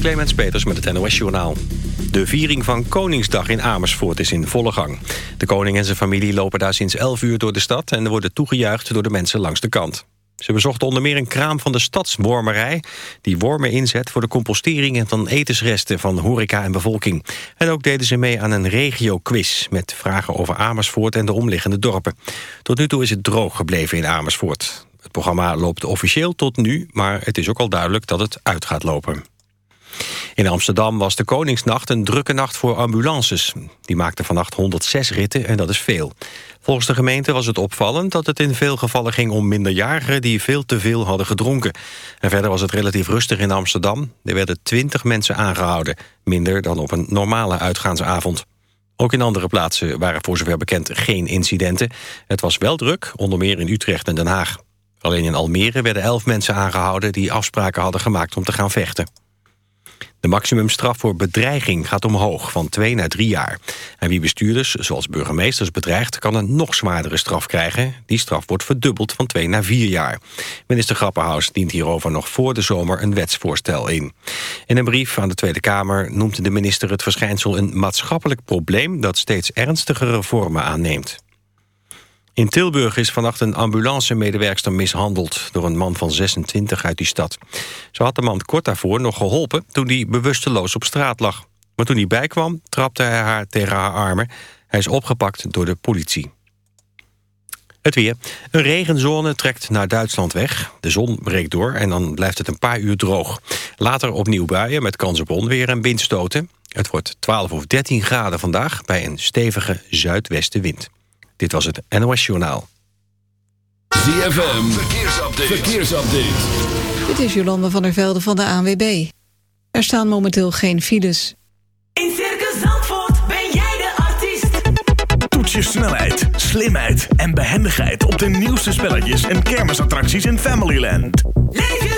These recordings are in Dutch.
Clemens Peters met het NOS Journaal. De viering van Koningsdag in Amersfoort is in volle gang. De koning en zijn familie lopen daar sinds 11 uur door de stad... en worden toegejuicht door de mensen langs de kant. Ze bezochten onder meer een kraam van de stadswormerij... die wormen inzet voor de compostering van etensresten van horeca en bevolking. En ook deden ze mee aan een regio-quiz... met vragen over Amersfoort en de omliggende dorpen. Tot nu toe is het droog gebleven in Amersfoort. Het programma loopt officieel tot nu, maar het is ook al duidelijk dat het uit gaat lopen. In Amsterdam was de Koningsnacht een drukke nacht voor ambulances. Die maakten vannacht 106 ritten en dat is veel. Volgens de gemeente was het opvallend dat het in veel gevallen ging om minderjarigen die veel te veel hadden gedronken. En verder was het relatief rustig in Amsterdam. Er werden 20 mensen aangehouden, minder dan op een normale uitgaansavond. Ook in andere plaatsen waren voor zover bekend geen incidenten. Het was wel druk, onder meer in Utrecht en Den Haag. Alleen in Almere werden 11 mensen aangehouden die afspraken hadden gemaakt om te gaan vechten. De maximumstraf voor bedreiging gaat omhoog, van twee naar drie jaar. En wie bestuurders, zoals burgemeesters, bedreigt... kan een nog zwaardere straf krijgen. Die straf wordt verdubbeld van twee naar vier jaar. Minister Grapperhaus dient hierover nog voor de zomer een wetsvoorstel in. In een brief aan de Tweede Kamer noemt de minister het verschijnsel... een maatschappelijk probleem dat steeds ernstigere vormen aanneemt. In Tilburg is vannacht een ambulancemedewerkster mishandeld... door een man van 26 uit die stad. Ze had de man kort daarvoor nog geholpen... toen hij bewusteloos op straat lag. Maar toen hij bijkwam, trapte hij haar tegen haar armen. Hij is opgepakt door de politie. Het weer. Een regenzone trekt naar Duitsland weg. De zon breekt door en dan blijft het een paar uur droog. Later opnieuw buien met kans op onweer en windstoten. Het wordt 12 of 13 graden vandaag bij een stevige zuidwestenwind. Dit was het NOS Journaal. ZFM, verkeersupdate. verkeersupdate. Dit is Jolanda van der Velde van de ANWB. Er staan momenteel geen files. In Circus Zandvoort ben jij de artiest. Toets je snelheid, slimheid en behendigheid... op de nieuwste spelletjes en kermisattracties in Familyland. Leef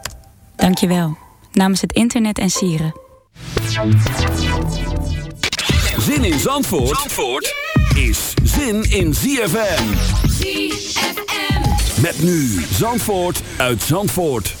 Dank je wel. Namens het internet en sieren. Zin in Zandvoort, Zandvoort is zin in ZFM. ZFM. Met nu Zandvoort uit Zandvoort.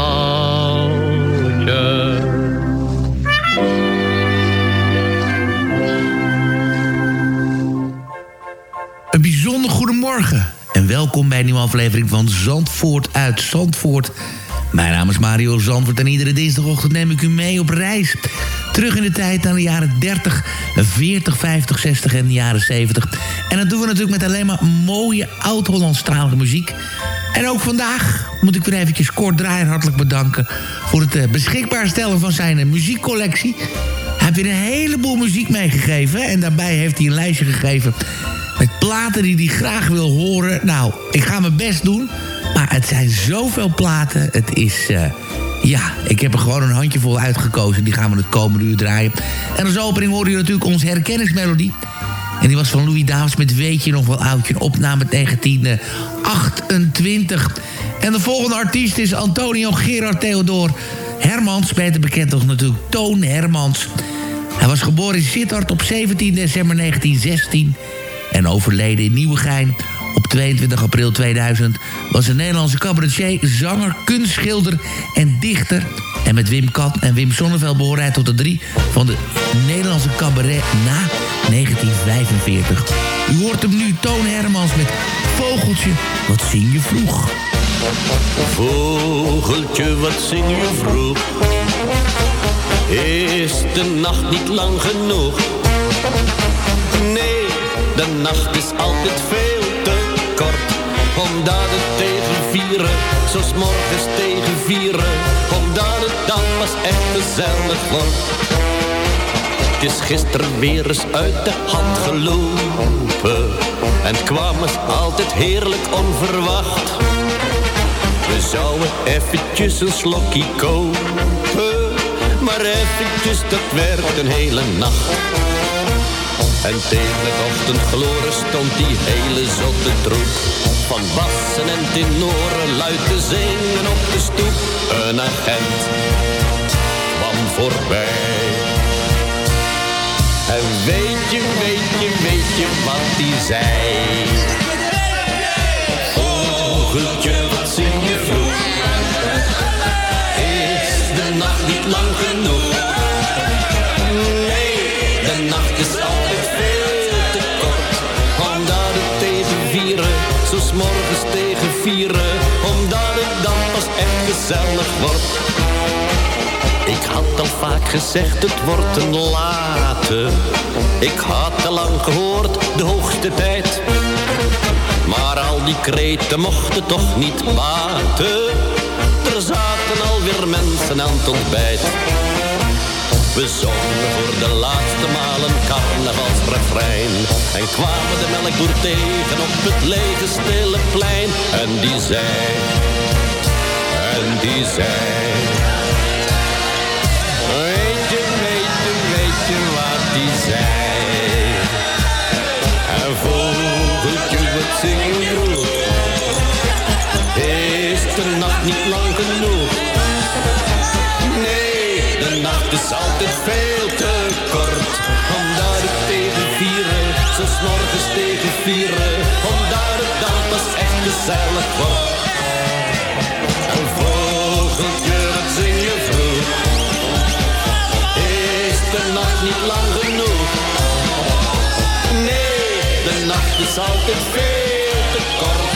Goedemorgen en welkom bij een nieuwe aflevering van Zandvoort uit Zandvoort. Mijn naam is Mario Zandvoort en iedere dinsdagochtend neem ik u mee op reis. Terug in de tijd naar de jaren 30, 40, 50, 60 en de jaren 70. En dat doen we natuurlijk met alleen maar mooie oud-Hollandstalige muziek. En ook vandaag moet ik weer eventjes Kort Draaier hartelijk bedanken... voor het eh, beschikbaar stellen van zijn eh, muziekcollectie. Hij heeft weer een heleboel muziek meegegeven. En daarbij heeft hij een lijstje gegeven met platen die hij graag wil horen. Nou, ik ga mijn best doen. Maar het zijn zoveel platen. Het is... eh, ja, ik heb er gewoon een handjevol uitgekozen. Die gaan we het komende uur draaien. En als opening hoorde je natuurlijk onze herkenningsmelodie. En die was van Louis Davids met Weet je nog wel oudje. Een opname 1928. En de volgende artiest is Antonio Gerard Theodor Hermans. Beter bekend als natuurlijk Toon Hermans. Hij was geboren in Sittard op 17 december 1916 en overleden in Nieuwegein Op 22 april 2000 was een Nederlandse cabaretier, zanger, kunstschilder en dichter. En met Wim Kat en Wim Sonneveld behoorde hij tot de drie van de Nederlandse cabaret na 1945. U hoort hem nu, Toon Hermans met Vogeltje, wat zing je vroeg? Vogeltje, wat zing je vroeg? Is de nacht niet lang genoeg? Nee, de nacht is altijd veel te kort. Omdat het tegen vieren, zoals morgens tegen vieren. Omdat het dan pas echt gezellig wordt. Het is gisteren weer eens uit de hand gelopen. En het kwam eens altijd heerlijk onverwacht. We zouden eventjes een slokje kopen. Maar eventjes, dat werd een hele nacht. En tegen het ochtendgloren stond die hele zotte troep. Van bassen en tenoren luid te zingen op de stoep. Een agent kwam voorbij. En weet je, weet je, weet je wat die zei? Vieren. Omdat het dan pas echt gezellig wordt. Ik had al vaak gezegd, het wordt een late. Ik had te lang gehoord, de hoogste tijd. Maar al die kreten mochten toch niet baten. Er zaten alweer mensen aan het ontbijt. We zongen voor de laatste maal een carnavalsrefrein. En kwamen de melkboer tegen op het lege stille plein. En die zei, en die zei... Weet je, weet je, weet je wat die zei? En vogeltje, wat zing je? Is de nacht niet lang genoeg? Nacht is altijd veel te kort. Omdat het tegen vieren, zo morgens tegen vieren. Omdat het dan pas echt gezellig wordt. Een vogeltje, wat zing je vroeg? Is de nacht niet lang genoeg? Nee, de nacht is altijd veel te kort.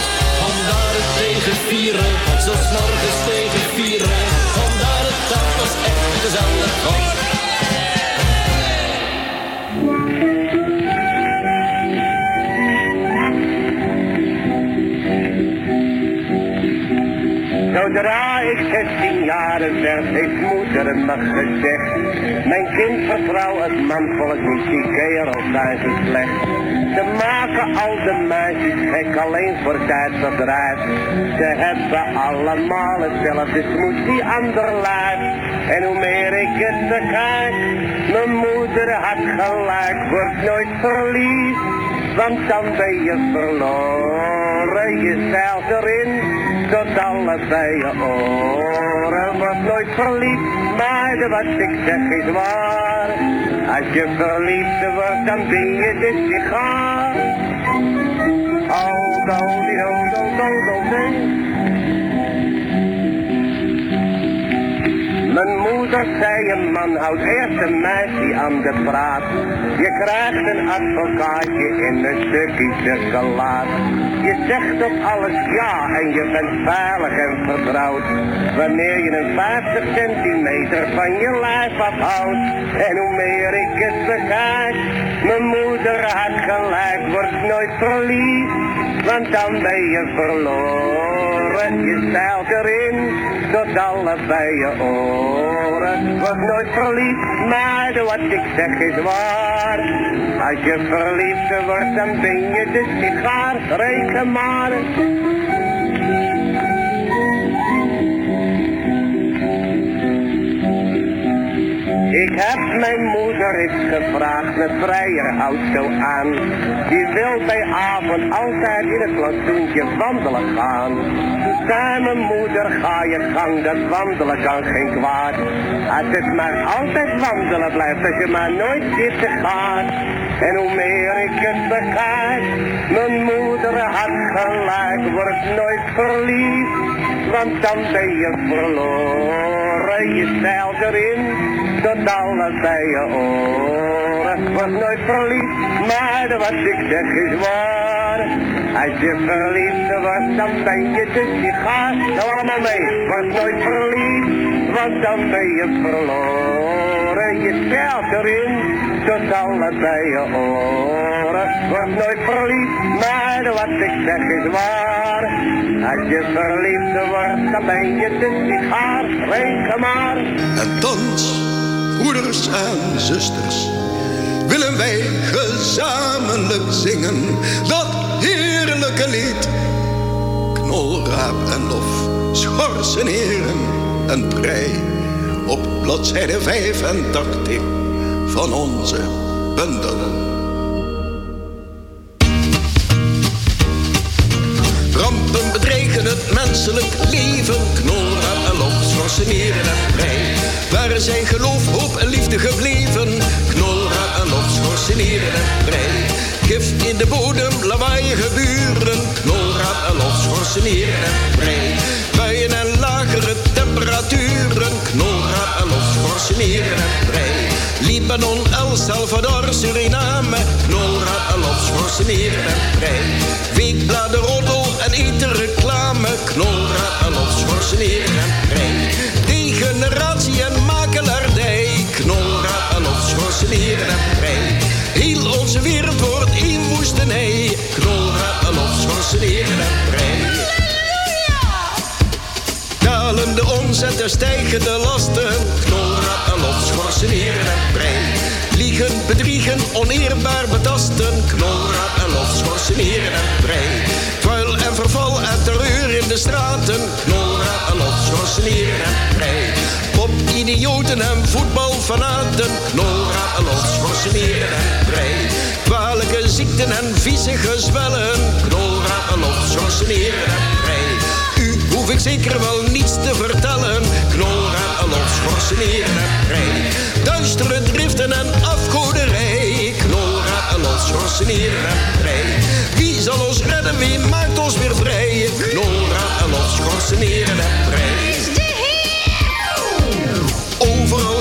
Omdat het tegen vieren, zo morgens tegen Zodra ik 16 jaren werd, heeft moeder me gezegd. Mijn kind vertrouw het manvolk niet, die kerels zijn zo slecht. Ze maken al de meisjes gek, alleen voor tijdverdrijf. Ze hebben allemaal hetzelfde smoes, die ander. En hoe meer ik het bekijk, mijn moeder had gelijk, wordt nooit verliefd. Want dan ben je verloren, je zeilt erin, tot allebei je oren. Wordt nooit verliefd, maar wat ik zeg is waar. Als je verliefd wordt, dan ben je de sigaar. Oh, do, di, do, do, do, Mijn moeder zei een man houdt eerst een meisje aan de praat. Je krijgt een advocaatje in een stukje chocolade. Je zegt op alles ja en je bent veilig en vertrouwd. Wanneer je een 50 centimeter van je lijf afhoudt. En hoe meer ik het bekijk, mijn moeder had gelijk, wordt nooit verliefd. Want dan ben je verloren, je zeilt erin, tot allebei je oren. Word nooit verliefd, maar de wat ik zeg is waar. Als je verliefd wordt, dan ben je de sigaar, reken maar. Ik heb mijn moeder eens gevraagd, een vrijer houdt zo aan. Die wil bij avond altijd in het plantsoentje wandelen gaan. Mijn moeder, ga je gang, dat wandelen kan geen kwaad. Als het maar altijd wandelen blijft, als je maar nooit zitten gaat. En hoe meer ik het begrijp, mijn moeder had gelijk, word nooit verliefd. Want dan ben je verloren, je zeilt erin, tot alles bij je oren. Word nooit verliefd, maar wat ik zeg is waar. Als je verliefd wordt, dan ben je de sigaar. Nou allemaal mee, word nooit verliefd, want dan ben je verloren. Je zeilt erin, tot alles bij je oren. Word nooit verliefd, maar wat ik zeg is waar. Als je verliefd wordt, dan ben je sigaar. Reken maar. En thans, broeders en zusters, willen wij gezamenlijk zingen dat heerlijke lied. Knolraap en lof, schorsen heren en prei, op bladzijde 85 van onze bundel. Rampen bedreigen het menselijk leven. Knolraap en lof, schorsen heren en prei. Waar zijn geloof, hoop en liefde gebleven? Knolraap en lof, schorsen heren en prei. Gif in de bodem, lawaaiige buren. Knolraap en lof, schorsen heren en prei. Buien en lagere temperaturen. Knolraap en lof, schorsen heren en prei. Libanon, El Salvador, Suriname. Knolraap en lof, schorsen heren en prei. Weekbladen, roddel en etenreclame. Knolraap en lof, schorsen heren en prei. Degeneratie en makelaardij. Knolraap en lof, schorsen heren en prei. Onze wereld wordt één woestenij. Knolraap en lof, schorsen heren en prei. Dalende omzet en stijgende lasten. Knolraap en lof, schorsen heren en prei. Liegen, bedriegen, oneerbaar betasten. Knolraap en lof, schorsen heren en prei. Vuil en verval en terreur in de straten. Knolraap en lof, schorsen heren en prei. Pop, idioten en voetbalfanaten. Knolraap en lof, schorsen heren en prei. Kwalijke ziekten en vieze gezwellen. Knolraap en lof, schorsen heren en. U hoef ik zeker wel niets te vertellen. Knolraap en lof, schorsen heren en. Duistere driften en afgoderij. Knolraap en lof, schorsen heren en. Wie zal ons redden, wie maakt ons weer vrij? Knolraap en lof, schorsen heren en.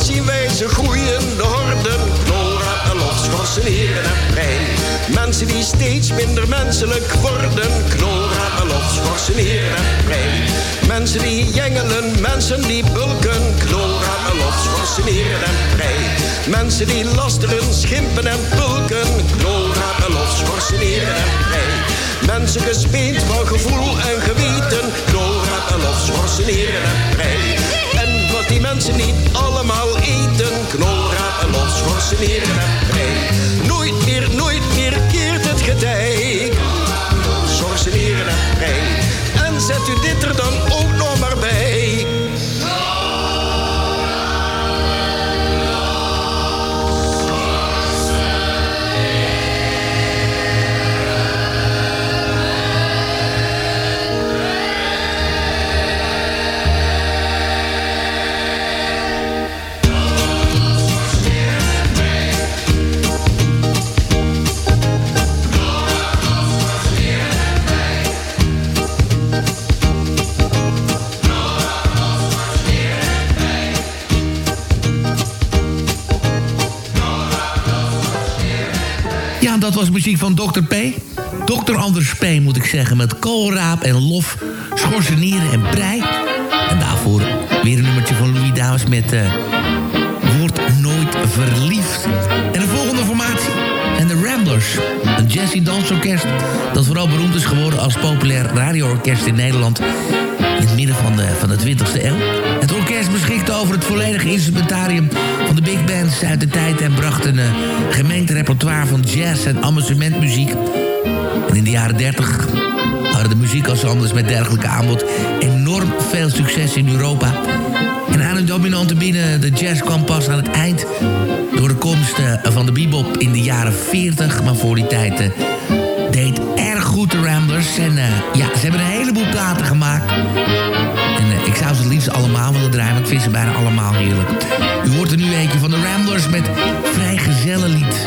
Zien wij ze groeien, de horden. Knolraap en schorsen heren en prei. Mensen die steeds minder menselijk worden. Knolraap en schorsen heren en prei. Mensen die jengelen, mensen die bulken. Knolraap en schorsen heren en prei. Mensen die lasteren, schimpen en pulken. Knolraap en heren en prei. Mensen gespeend van gevoel en geweten. Knolraap en schorsen heren en prei. En wat die mensen niet allemaal eten. Knolraap en lof, schorsen heren en prei. Nooit meer, nooit meer keert het getij. Schorsen heren en prei. En zet u dit er dan ook nog maar dat was muziek van Dr. P. Dr. Anders P, moet ik zeggen, met koolraap en lof, schorseneren en brei. En daarvoor weer een nummertje van Louis Davis met eh Word nooit verliefd. En de volgende formatie. En de Ramblers. Een jazzy dansorkest dat vooral beroemd is geworden als populair radioorkest in Nederland in het midden van de, van de 20e eeuw. Het orkest beschikte over het volledige instrumentarium van de big bands uit de tijd... en bracht een uh, gemengd repertoire van jazz en amusementmuziek. En in de jaren 30 hadden de muziekensembles met dergelijke aanbod enorm veel succes in Europa. En aan het dominante binnen de jazz kwam pas aan het eind... door de komst eh, van de bebop in de jaren 40. Maar voor die tijd eh, de Ramblers. En eh, ja, ze hebben een heleboel platen gemaakt. En eh, ik zou ze het liefst allemaal willen draaien, want ik vind ze bijna allemaal heerlijk. U hoort er nu eentje van de Ramblers met Vrijgezellenlied.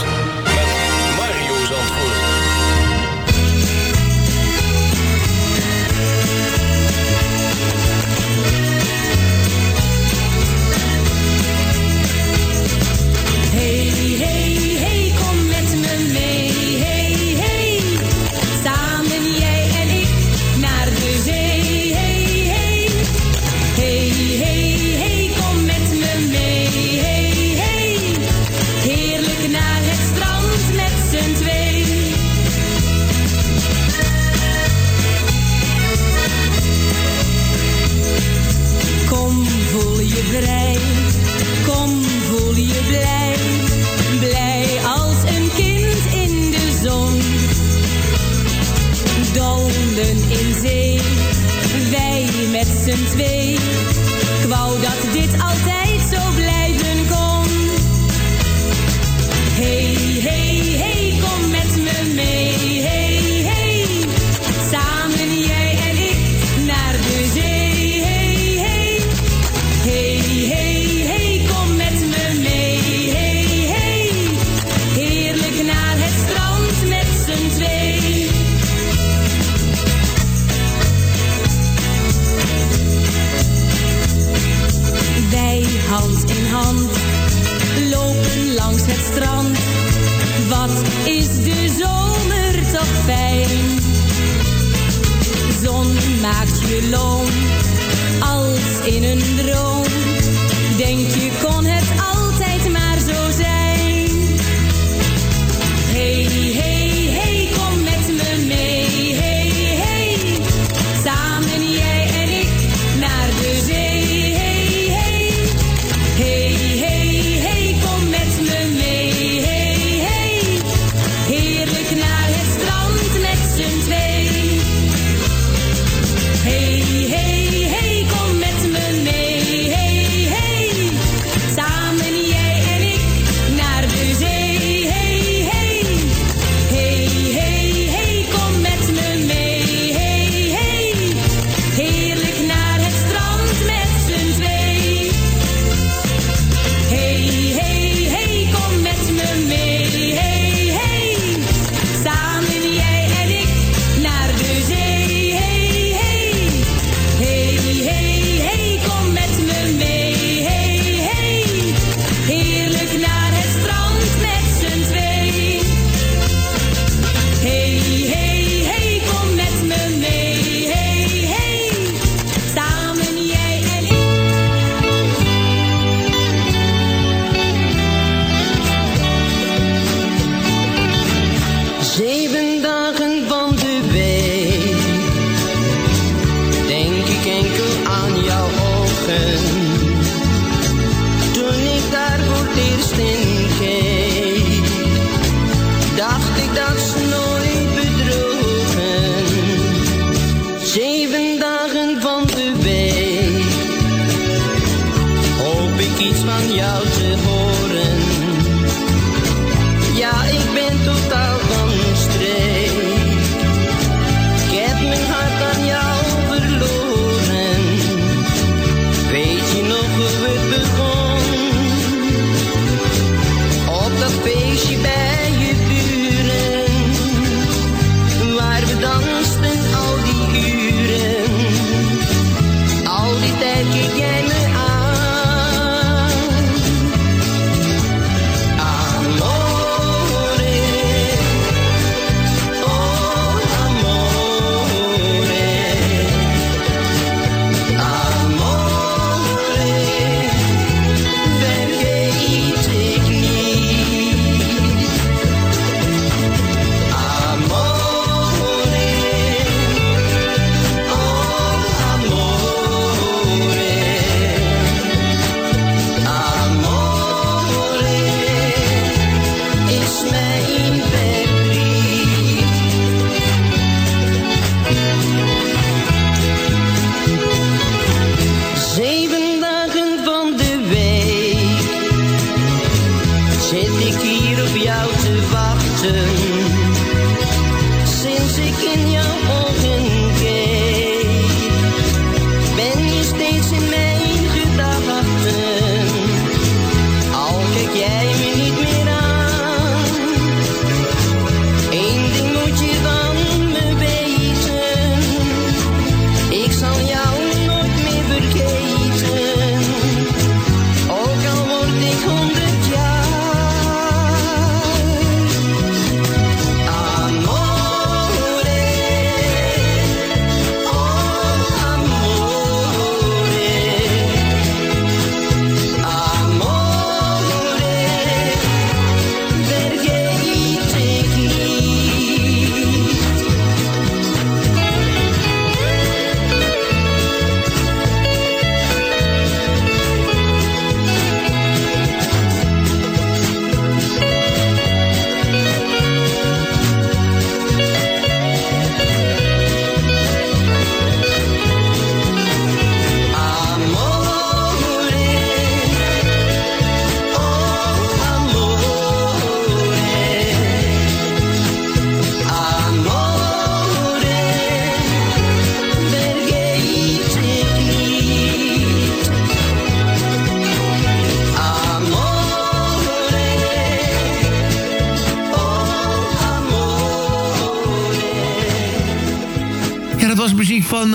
Zon maakt je loom als in een droom. Denk je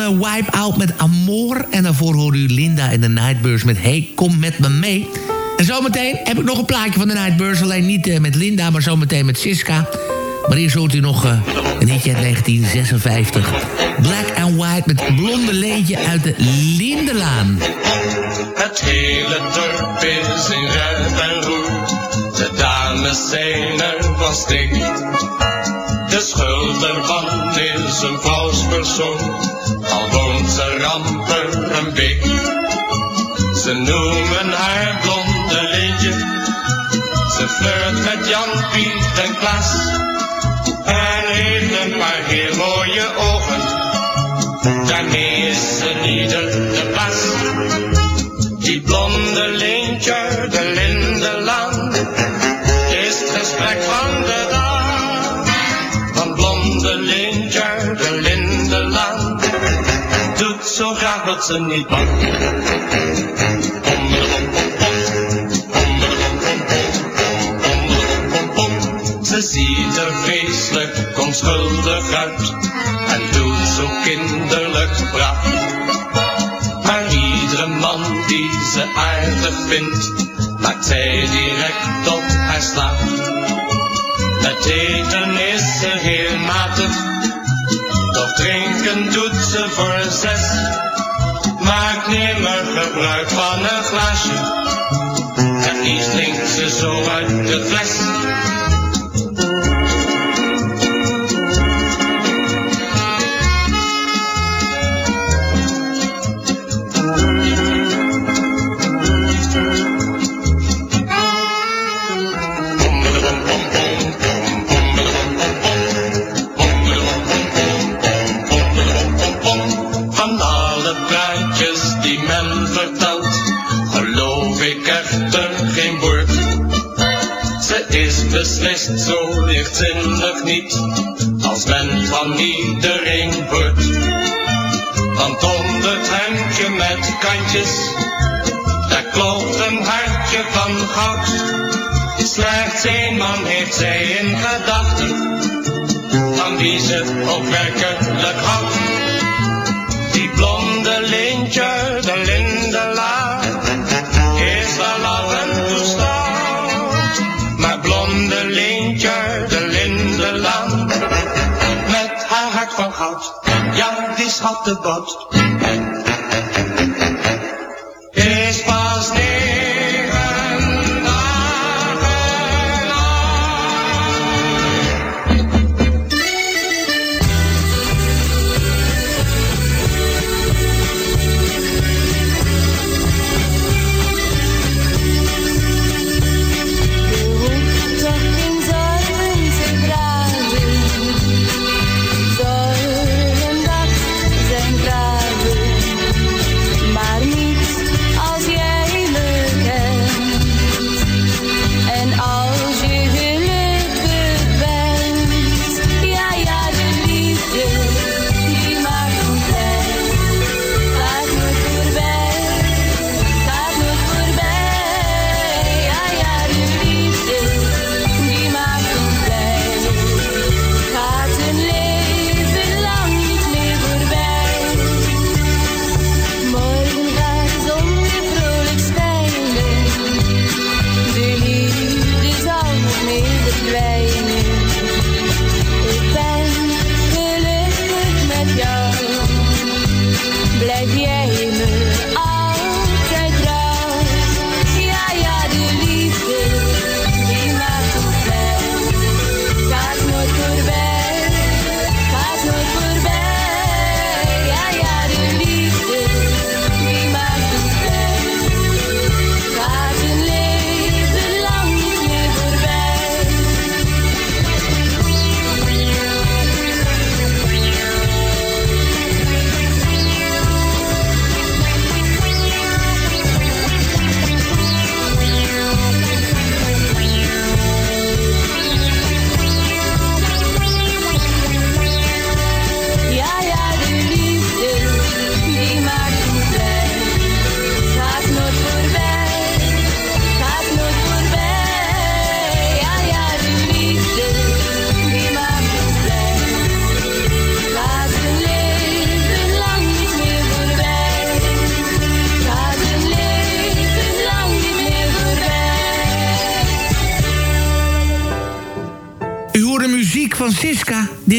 van eh, Wipe Out met Amor. En daarvoor hoorde u Linda en de Nightbirds met Hey, kom met me mee. En zometeen heb ik nog een plaatje van de Nightbirds. Alleen niet eh, met Linda, maar zometeen met Siska. Maar eerst hoort u nog eh, een hitje uit 1956. Black and White met Blonde Leentje uit de Lindelaan. Het hele dorp is in red en roet. De dames zijn er van stik. De schuld ervan is een vrouwspersoon. Al woont ze ramper een bik. Ze noemen haar blonde lintje. Ze flirt met Jan, Piet en Klaas. En heeft een paar heel mooie ogen. Daarmee is ze ieder de pas. Die blonde lintje, de lindelaan, is het gesprek van de zo graag wat ze niet mag. Ze ziet er feestelijk onschuldig uit en doet zo kinderlijk braaf. Maar iedere man die ze aardig vindt, maakt zij direct op haar slaap. Het eten is ze heel matig, drinken doet ze voor zes. Maakt nimmer gebruik van een glaasje, en die drinkt ze zo uit de fles. Lichtzinnig niet, als men van iedereen wordt. Want onder het hemdje met kantjes, daar klopt een hartje van goud. Slechts één man heeft zij in gedachten, van wie ze ook werkelijk houdt. Die blonde lintje, de lindelaar, haar hart van goud, ja, die schat de bot.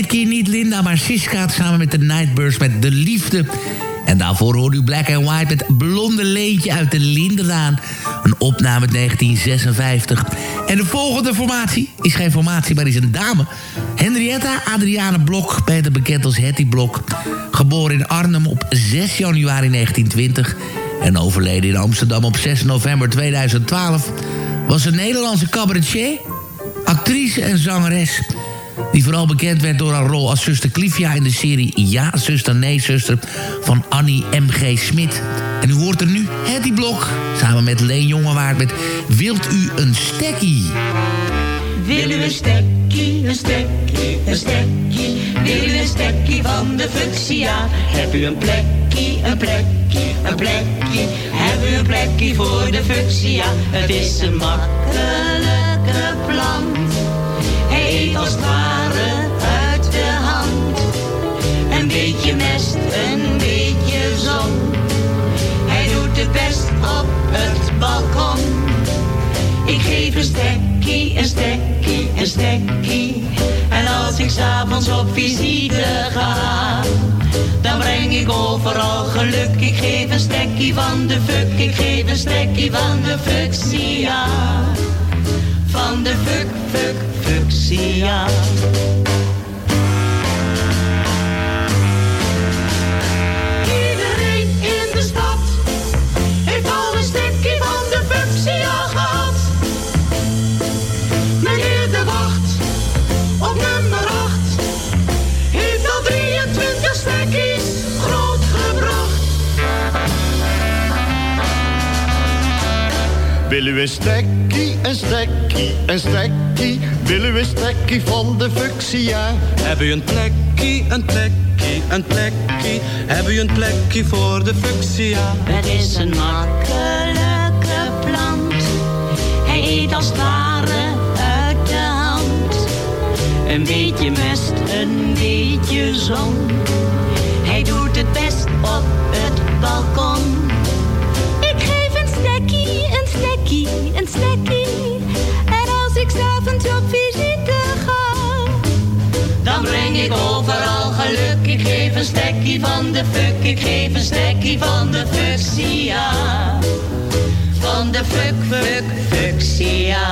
Dit keer niet Linda, maar Siska samen met de Nightbirds met De Liefde. En daarvoor hoorde u Black and White met Blonde Leentje uit de Lindenlaan. Een opname uit 1956. En de volgende formatie is geen formatie, maar is een dame. Henrietta Adriane Blok, beter bekend als Hetty Blok. Geboren in Arnhem op 6 januari 1920 en overleden in Amsterdam op 6 november 2012... was een Nederlandse cabaretier, actrice en zangeres... die vooral bekend werd door haar rol als zuster Clivia... in de serie Ja, zuster, nee, zuster van Annie M.G. Smit. En u hoort er nu Hetty Blok, samen met Leen Jongewaard... met Wilt u een stekkie? Wil u een stekkie, een stekkie, een stekkie? Wil u een stekkie van de fuchsia? Heb u een plekkie, een plekkie, een plekkie? Heb u een plekkie voor de fuchsia? Het is een makkelijke plant. Hij eet als het ware uit de hand. Een beetje mest, een beetje zon. Hij doet het best op het balkon. Ik geef een stekkie, een stekkie, een stekkie. En als ik s'avonds op visite ga, dan breng ik overal geluk. Ik geef een stekkie van de fuck, ik geef een stekkie van de fuchsia. De fuck, fuck, fuchsia. Wil u een stekkie, een stekkie, een stekkie? Wil u een stekkie van de fuchsia? Heb u een plekje, een plekje, een plekje? Heb u een plekje voor de fuchsia? Het is een makkelijke plant. Hij eet als het ware uit de hand. Een beetje mest, een beetje zon. Hij doet het best op het balkon. S'avonds op visite ga, dan breng ik overal geluk. Ik geef een stekkie van de fuck, ik geef een stekkie van de fuchsia. Van de fuck, fuck, fuchsia.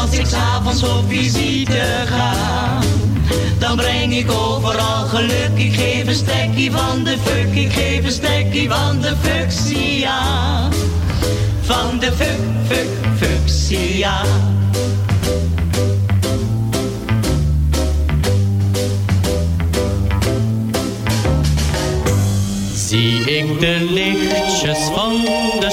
Als ik s'avonds op visite ga, dan breng ik overal geluk. Ik geef een stekkie van de fuck, ik geef een stekkie van de fuchsia. Van de fuck, fuck, fuchsia. Zie ik de lichtjes van de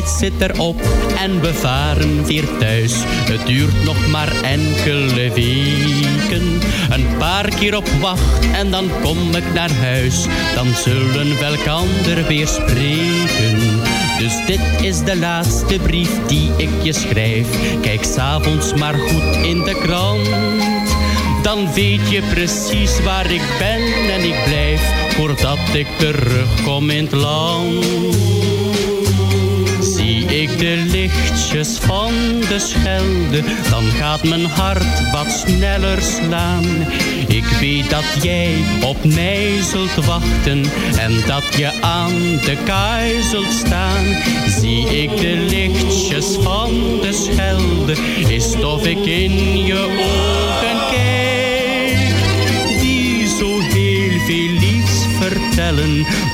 tijd zit erop en we varen weer thuis. Het duurt nog maar enkele weken. Een paar keer op wacht en dan kom ik naar huis. Dan zullen we elkander weer spreken. Dus dit is de laatste brief die ik je schrijf. Kijk s'avonds maar goed in de krant. Dan weet je precies waar ik ben en ik blijf voordat ik terugkom in het land. Lichtjes van de Schelde, dan gaat mijn hart wat sneller slaan. Ik weet dat jij op mij zult wachten en dat je aan de kaai zult staan. Zie ik de lichtjes van de Schelde, is of ik in je ogen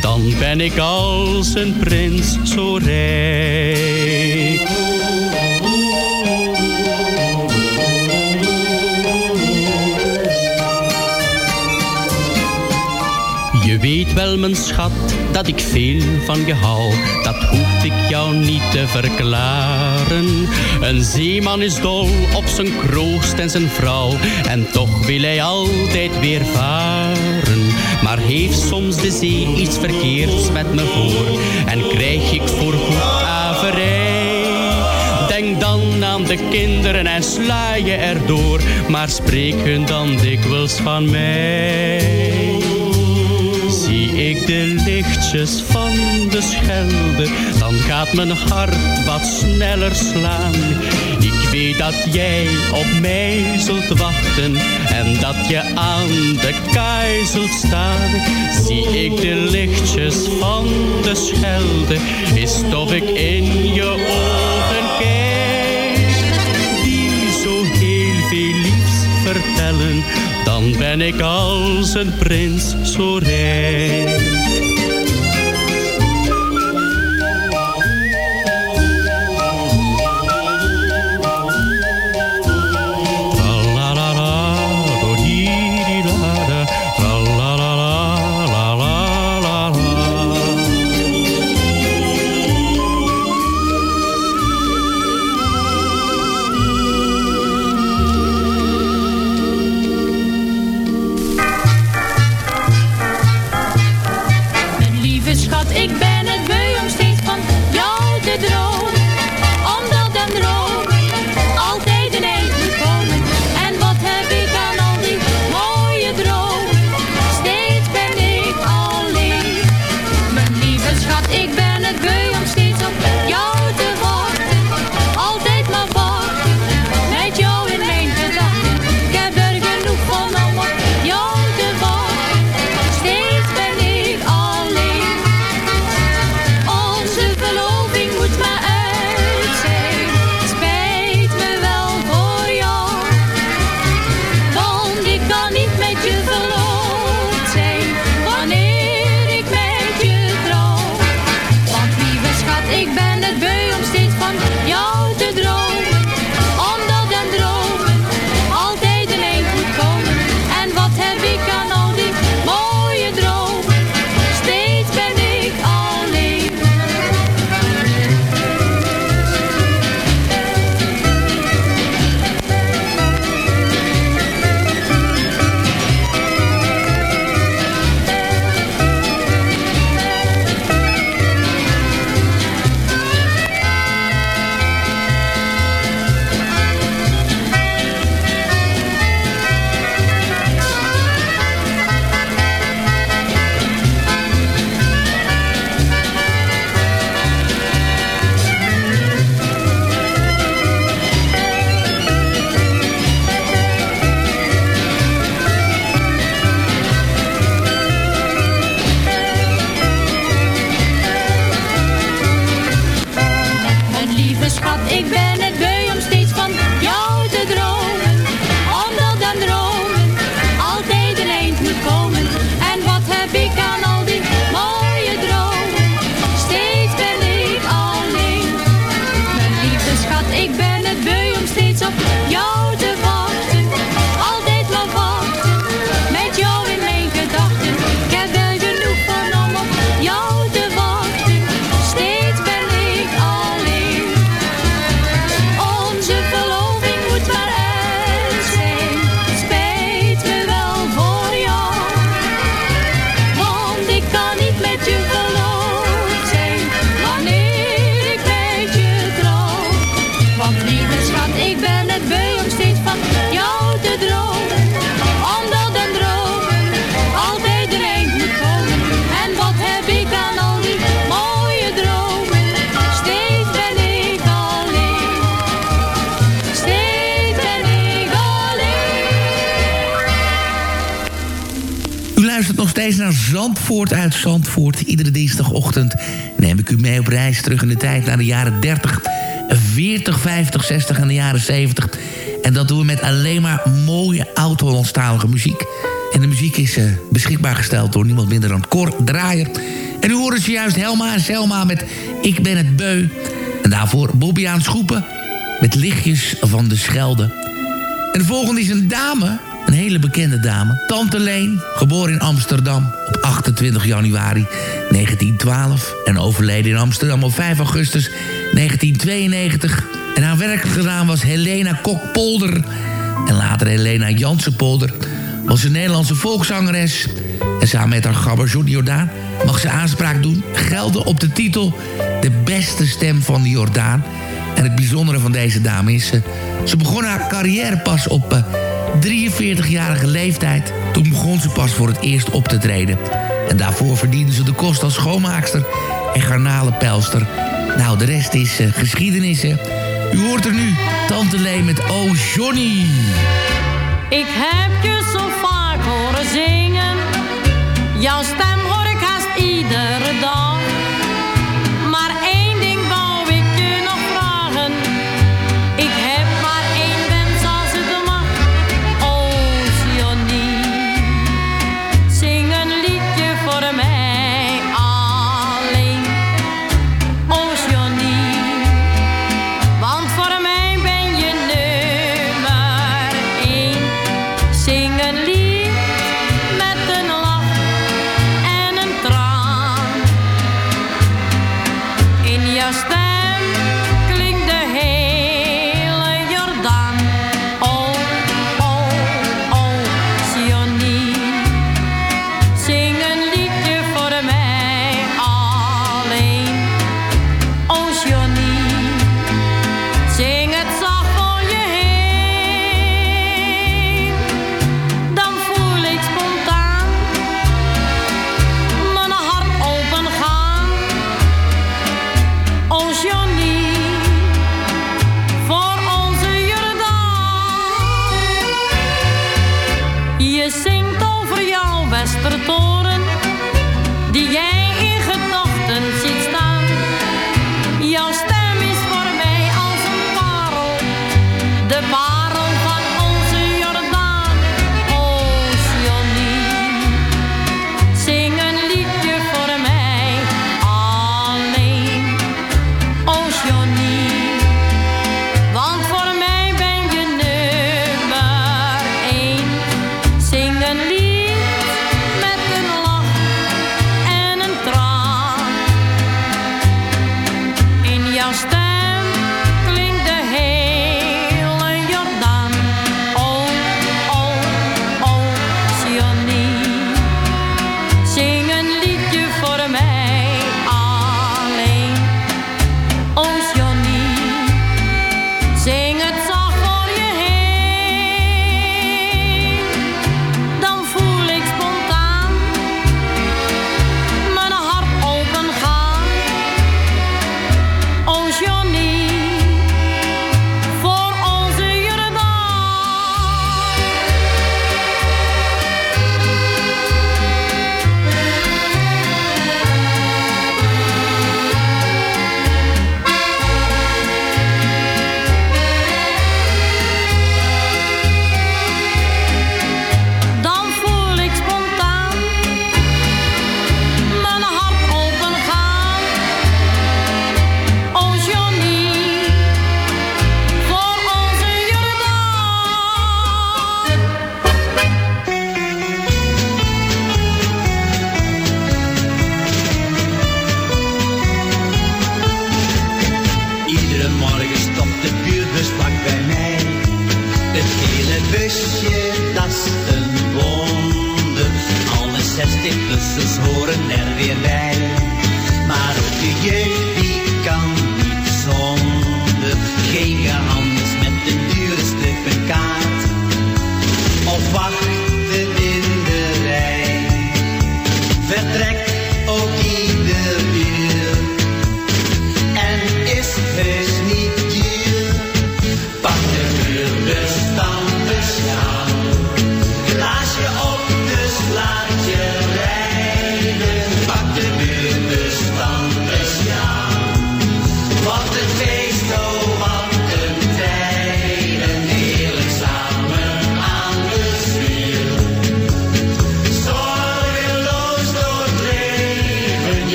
dan ben ik als een prins zo rijk. Je weet wel, mijn schat, dat ik veel van je hou. Dat hoef ik jou niet te verklaren. Een zeeman is dol op zijn kroost en zijn vrouw. En toch wil hij altijd weer varen. Maar heeft soms de zee iets verkeerds met me voor. En krijg ik voor goed averij. Denk dan aan de kinderen en sla je erdoor. Maar spreek hun dan dikwijls van mij. Zie ik de lichtjes van de Schelde, dan gaat mijn hart wat sneller slaan. Weet dat jij op mij zult wachten en dat je aan de kaai zult staan. Zie ik de lichtjes van de Schelde, is of ik in je ogen kijk, die zo heel veel liefs vertellen dan ben ik als een prins zo. Zandvoort uit Zandvoort. Iedere dinsdagochtend neem ik u mee op reis terug in de tijd naar de jaren 30, 40, 50, 60 en de jaren 70. En dat doen we met alleen maar mooie oud-Hollandstalige muziek. En de muziek is uh, beschikbaar gesteld door niemand minder dan Cor Draaier. En u hoorde juist Helma en Selma met Ik ben het beu. En daarvoor Bobby aan Schoepen met Lichtjes van de Schelde. En de volgende is een dame, een hele bekende dame. Tante Leen, geboren in Amsterdam op 28 januari 1912... en overleden in Amsterdam op 5 augustus 1992. En haar werkelijke naam was Helena Kok-Polder... en later Helena Jansen-Polder... was een Nederlandse volkszangeres... en samen met haar gabber Jordaan... mag ze aanspraak doen, gelden op de titel... De beste stem van de Jordaan... En het bijzondere van deze dame is... ze, ze begon haar carrière pas op uh, 43-jarige leeftijd. Toen begon ze pas voor het eerst op te treden. En daarvoor verdiende ze de kost als schoonmaakster en garnalenpelster. Nou, de rest is uh, geschiedenis, hè. U hoort er nu Tante Lee met Oh Johnny. Ik heb je zo vaak horen zingen. Jouw stem Maar ook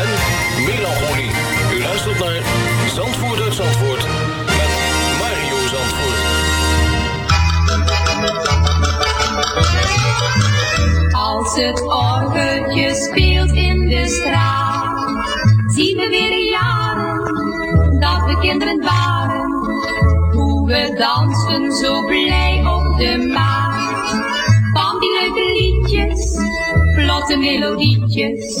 en melancholie. U luistert naar Zandvoort Zandvoort met Mario Zandvoort. Als het orgeltje speelt in de straat, zien we weer de jaren dat we kinderen waren. Hoe we dansten zo blij op de maat. Van die leuke liedjes, vlotte melodietjes.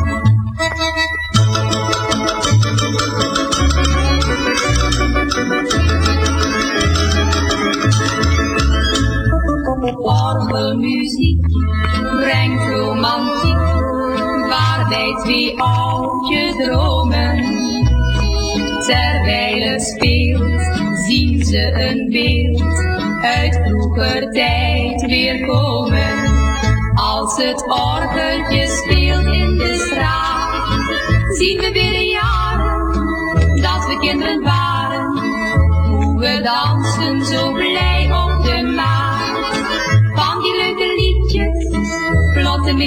Orgelmuziek brengt romantiek, waarbij twee oudjes dromen. Terwijl het speelt, zien ze een beeld uit vroeger tijd weer komen. Als het orgeltje speelt in de straat, zien we weer jaren dat we kinderen waren. Hoe we dansen zo blij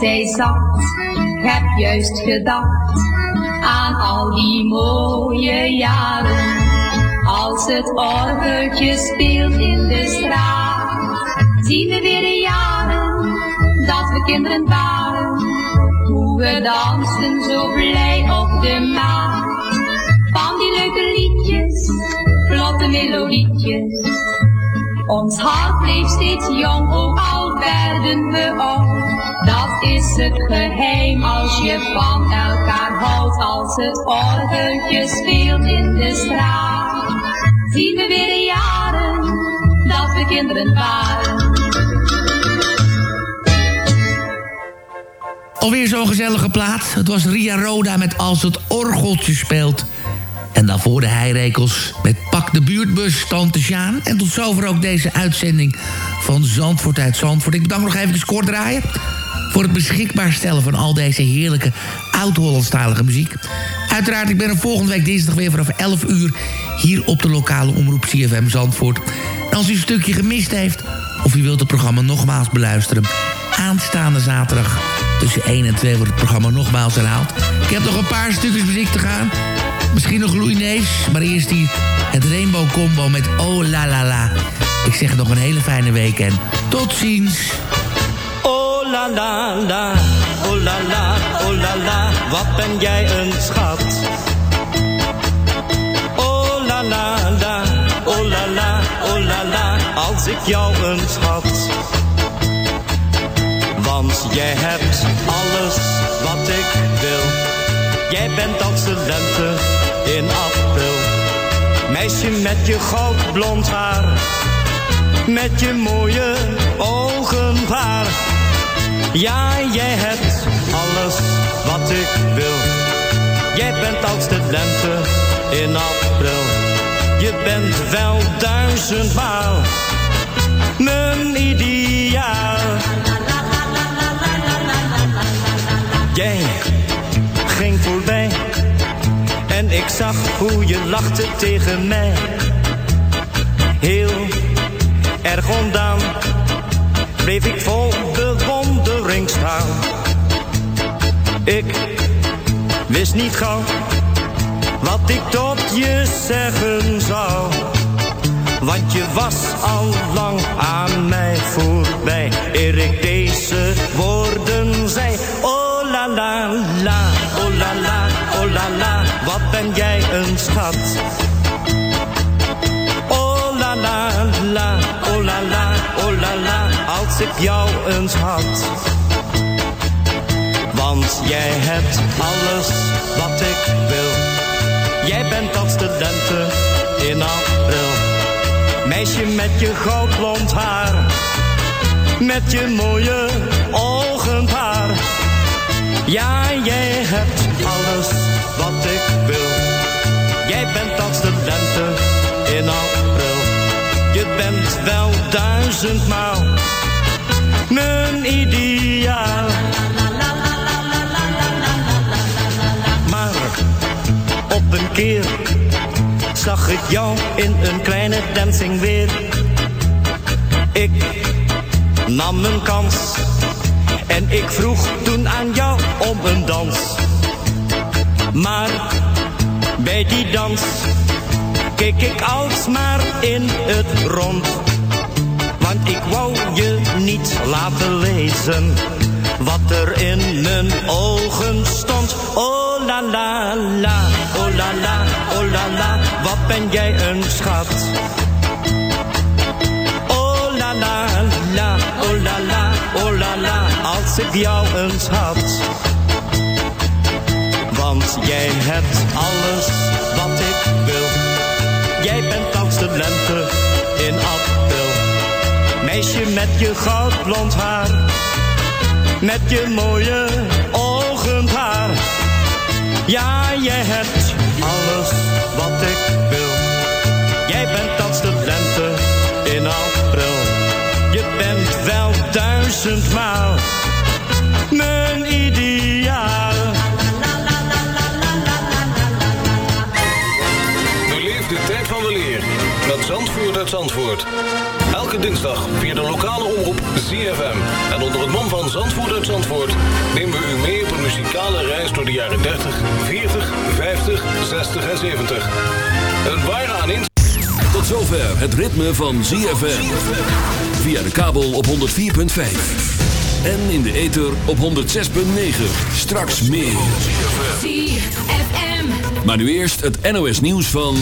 Zij zacht, ik heb juist gedacht aan al die mooie jaren. Als het orgeltje speelt in de straat, zien we weer de jaren dat we kinderen waren. Hoe we dansten zo blij op de maat. Van die leuke liedjes, vlotte melodietjes. Ons hart bleef steeds jong, ook al werden we oud. Dat is het geheim als je van elkaar houdt. Als het orgeltje speelt in de straat, zien we weer de jaren dat we kinderen waren. Alweer zo'n gezellige plaat. Het was Ria Roda met Als het orgeltje speelt. En daarvoor de heirekels met Pak de buurtbus, Tante Sjaan. En tot zover ook deze uitzending van Zandvoort uit Zandvoort. Ik bedank nog even kort draaien voor het beschikbaar stellen van al deze heerlijke oud-Hollandstalige muziek. Uiteraard, ik ben er volgende week dinsdag weer vanaf 11 uur... hier op de lokale omroep CFM Zandvoort. En als u een stukje gemist heeft... of u wilt het programma nogmaals beluisteren... aanstaande zaterdag tussen 1 en 2 wordt het programma nogmaals herhaald. Ik heb nog een paar stukjes muziek te gaan... Misschien nog Louis maar eerst die het Rainbow Combo met Oh La La La. Ik zeg nog een hele fijne week en tot ziens. La la la, oh la la, oh la la, wat ben jij een schat. Oh la la la, oh la la, oh la la, als ik jou eens had. Want jij hebt alles wat ik wil. Jij bent als de lente in april. Meisje met je goudblond haar. Met je mooie ogenpaar. Ja, jij hebt alles wat ik wil. Jij bent als de lente in april. Je bent wel duizendmaal mijn ideaal. Jij ging voorbij en ik zag hoe je lachte tegen mij. Heel erg ondaan bleef ik vol bewondering staan. Ik wist niet gauw wat ik tot je zeggen zou. Want je was al lang aan mij voorbij, eer ik deze woorden zei. Oh la la la, oh la la, oh la la, wat ben jij een schat. Als ik jou eens had. Want jij hebt alles wat ik wil. Jij bent als de in april. Meisje met je goudblond haar. Met je mooie ogenpaar. Ja, jij hebt alles wat ik wil. Jij bent als de in april. Je bent wel duizendmaal mijn ideaal. Maar op een keer zag ik jou in een kleine dancing weer. Ik nam een kans en ik vroeg toen aan jou om een dans. Maar bij die dans keek ik alsmaar in het rond. Want ik wou je niet laten lezen wat er in mijn ogen stond. Oh la la la, oh la la, oh la la, wat ben jij een schat. Oh la la la, oh la la, oh la la, als ik jou eens had. Want jij hebt alles wat ik wil. Jij bent als de lente in april. Meisje met je goudblond haar. Met je mooie ogenpaar. Ja, jij hebt alles wat ik wil. Jij bent als de lente in april. Je bent wel duizendmaal mijn ideaal. Beleef de tijd van weleer met Zandvoort uit Zandvoort. Elke dinsdag via de lokale omroep ZFM. En onder het mom van Zandvoort uit Zandvoort... nemen we u mee op een muzikale reis door de jaren 30, 40, 50, 60 en 70. Een ware aan Tot zover het ritme van ZFM. Via de kabel op 104.5. En in de ether op 106.9. Straks meer. Maar nu eerst het NOS nieuws van...